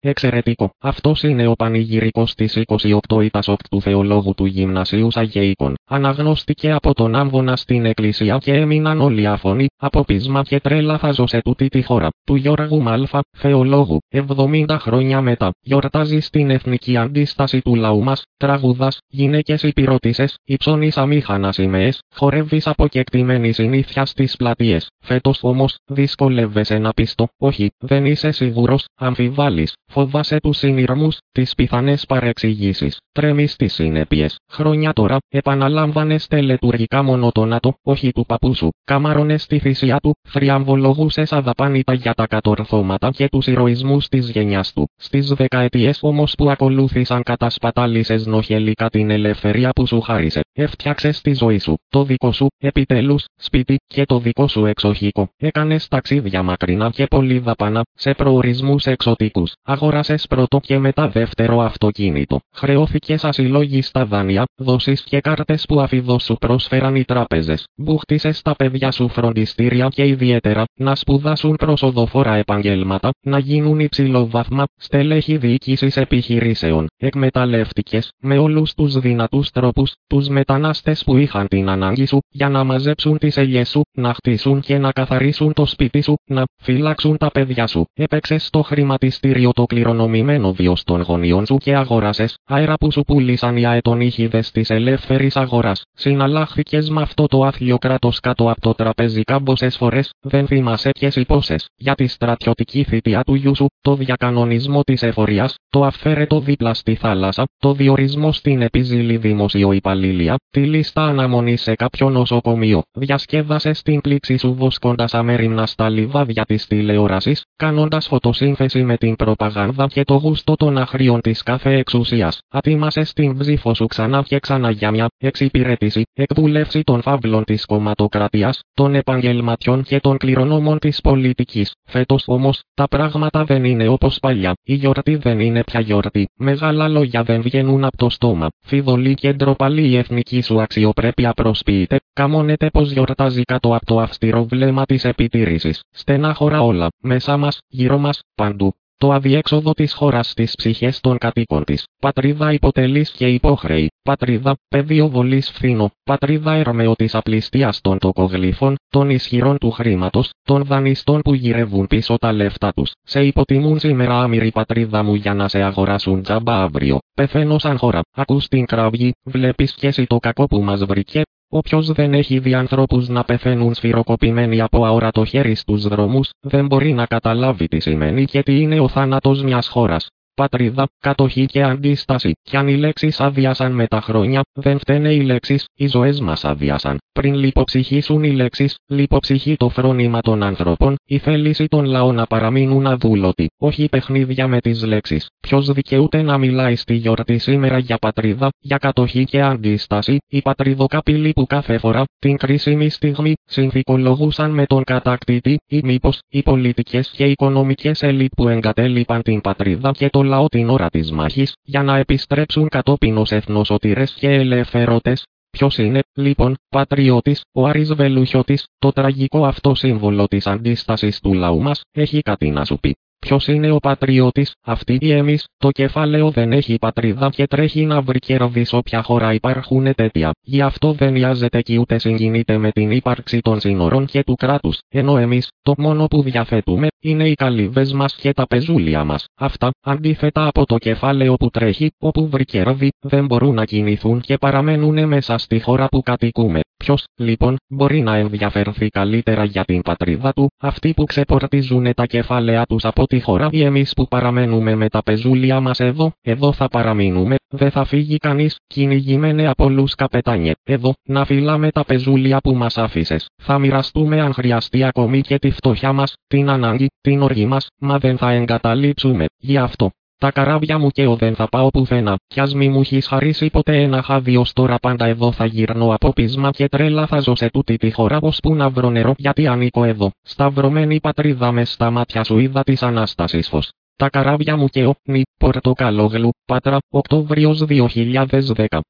Εξαιρετικό. Αυτός είναι ο πανηγυρικός της 28 η του θεολόγου του Γυμνασίου Αγέικων. Αναγνώστηκε από τον Άμβονα στην Εκκλησία και έμειναν όλοι άφωνοι, από πείσμα και τρέλα θα σε τούτη τη χώρα. Του Γιώργου Μάλφα, θεολόγου, 70 χρόνια μετά, γιορτάζει στην εθνική αντίσταση του λαού μας, τραγουδάς, γυναίκες υπηρώτησες, υψώνεις αμήχανας σημαίε, χορεύεις από κεκτημένη συνήθεια στις πλατείες. Φέτος όμως, δυσκολεύεσαι να πιστώ, όχι, δεν είσαι σίγουρος, αμφιβάλλεις, φοβάσαι τους συνειρμούς, τις πιθανές παρεξηγήσεις, τρέμεις στι συνέπειες. Χρόνια τώρα, επαναλάμβανες τελετουργικά μονοτονάτο, όχι του παππού σου, καμάρωνες στη θυσία του, θριαμβολογούσες αδαπάνητα για τα κατορθώματα και τους ηρωισμούς της γενιάς του. Στις δεκαετίες όμως που ακολούθησαν κατασπατάλησες νοχελικά την ελευθερία που σου χάρισε, έφτιαξες τη ζωή σου, το δικό σου, επιτέλους, σπίτι και το δικό σου εξοχικό. Έκανες ταξίδια μακρινά και πολύ δαπανά, σε προορισμούς εξωτικούς. Αγόρασες πρώτο και μετά δεύτερο αυτοκίνητο. Χρεώθηκες ασυλλόγιστα δάνεια, δόσεις και κάρτες που αφιδό σου πρόσφεραν οι τράπεζες. Μπούχτισες τα παιδιά σου φροντιστήρια και ιδιαίτερα να σπουδάσουν προσοδοφόρα επαγγέλματα, να γίνουν υψηλό βάθμα, στελέχη διοίκησης επιχειρήσεων. Εκμεταλλεύτηκες με όλους τους δυνατούς τρόπους τους μετανάστες που είχαν την ανάγκη σου για να μαζέψουν τις ελιές σου, να χτίσουν και να καθαρίσουν το σπίτι σου, να φυλάξουν τα παιδιά σου. Έπαιξες στο χρηματιστήριο το κληρονομημένο βίο των γονιών σου και αγόρασες αέρα που σου πούλησαν οι αετονίχιδε της ελεύθερης αγοράς. Συναλλάχθηκες με αυτό το άθλιο κράτος κάτω από το τραπέζι κάμποσες φορές, δεν θυμάσαι ποιες υπόσες, για τη στρατιωτική θητεία του γιού σου, το διακανονισμό της εφορίας, το αφαίρετο δίπλα στη θάλασσα, το διορισμό στην επιζήλη δημοσιοϊπαλλήλια, τη λίστα αναμονή σε κάποιο νοσοκομείο, διασκέδασες στην πλήξη σου βοσκώντα αμέριμνα στα λιβάδια της τηλεόρασης, κάνοντας φωτοσύνθεση με την προπαγάνδα και το γούστο των αχρίων της κάθε εξουσίας. Ατίμασε στην ψήφο σου ξανά και ξανά για μια εξυπηρέτηση, εκδούλευση των φαύλων της κομματοκρατίας, των επαγγελματιών και των κληρονόμων της πολιτικής. Φέτος όμως, τα πράγματα δεν είναι όπως παλιά. Η γιορτή δεν είναι πια γιορτή. Μεγάλα λόγια δεν βγαίνουν από το στόμα. Φιδωλή και ντροπαλή η εθνική σου αξιοπρέπεια προσποιείται. Καμώνεται πως γιορτάζει κάτω από το αυστηρό βλέμμα της επιτήρησης. Στενάχωρα όλα, μέσα μας, γύρω μας, παντού. Το αδιέξοδο της χώρας στις ψυχές των κατοίκων της. Πατρίδα υποτελής και υπόχρεη. Πατρίδα, πεδίο βολής φθήνο. Πατρίδα έρμεο της απληστίας των τοκογλύφων, των ισχυρών του χρήματος, των δανειστών που γυρεύουν πίσω τα λεφτά τους. Σε υποτιμούν σήμερα άμυρη πατρίδα μου για να σε αγοράσουν τζάμπα αύριο. Πεθαίνω σαν χώρα. Ακούς την κραυγή, βλέπεις κι εσύ το κακό που μας βρήκε, Όποιος δεν έχει δει ανθρώπους να πεθαίνουν σφυροκοπημένοι από αόρατο χέρι στους δρόμους, δεν μπορεί να καταλάβει τι σημαίνει και τι είναι ο θάνατος μιας χώρας πατρίδα, κατοχή και αντίσταση. Κι αν οι λέξεις άδειασαν με τα χρόνια, δεν φταίνε οι λέξεις, οι ζωές μας άδειασαν. Πριν λιποψυχήσουν οι λέξεις, λιποψυχεί το φρόνημα των ανθρώπων, η θέληση των λαών να παραμείνουν αδούλωτοι. Όχι παιχνίδια με τις λέξεις. Ποιος δικαιούται να μιλάει στη γιορτή σήμερα για πατρίδα, για κατοχή και αντίσταση, οι πατριδοκαπηλοί που κάθε φορά, την κρίσιμη στιγμή, συνθηκολογούσαν με τον κατακτήτη, ή μήπως οι πολιτικές και οικονομικές ελίτ που εγκατέλειπαν την πατρίδα και το λαό την ώρα της μάχης, για να επιστρέψουν κατόπιν ως εθνοσωτήρες και ελευθερωτές. Ποιος είναι, λοιπόν, πατριώτης, ο Άρης Βελουχιώτης, το τραγικό αυτό σύμβολο της αντίστασης του λαού μας, έχει κάτι να σου πει. Ποιος είναι ο πατριώτης, αυτή ή εμείς, το κεφάλαιο δεν έχει πατρίδα και τρέχει να βρει κέρδη όποια χώρα υπάρχουν τέτοια. Γι' αυτό δεν νοιάζεται και ούτε συγκινείται με την ύπαρξη των σύνορων και του κράτους, ενώ εμείς, το μόνο που διαθέτουμε, είναι οι καλύβες μας και τα πεζούλια μας. Αυτά, αντίθετα από το κεφάλαιο που τρέχει, όπου βρει κέρδη, δεν μπορούν να κινηθούν και παραμένουν μέσα στη χώρα που κατοικούμε. Ποιος, λοιπόν, μπορεί να ενδιαφερθεί καλύτερα για την πατρίδα του, αυτοί που ξεπορτίζουν τα κεφάλαια τους από τη χώρα ή εμείς που παραμένουμε με τα πεζούλια μας εδώ, εδώ θα παραμείνουμε, δεν θα φύγει κανείς, κυνηγημένε από όλους καπετάνιε. Εδώ, να φυλάμε τα πεζούλια που μας άφησες. Θα μοιραστούμε αν χρειαστεί ακόμη και τη φτωχιά μας, την ανάγκη, την οργή μας, μα δεν θα εγκαταλείψουμε. Γι' αυτό, τα καράβια μου και ο δεν θα πάω πουθενά. Κι ας μη μου έχεις χαρίσει ποτέ ένα χάδι ως τώρα πάντα εδώ θα γυρνώ από πείσμα και τρέλα θα ζω σε τούτη τη χώρα που να βρω νερό γιατί ανήκω εδώ. Σταυρωμένη πατρίδα μες στα μάτια σου είδα της Ανάστασης φως. Τα καράβια μου και ο Νι Πορτοκαλόγλου, Πάτρα, Οκτώβριος 2010.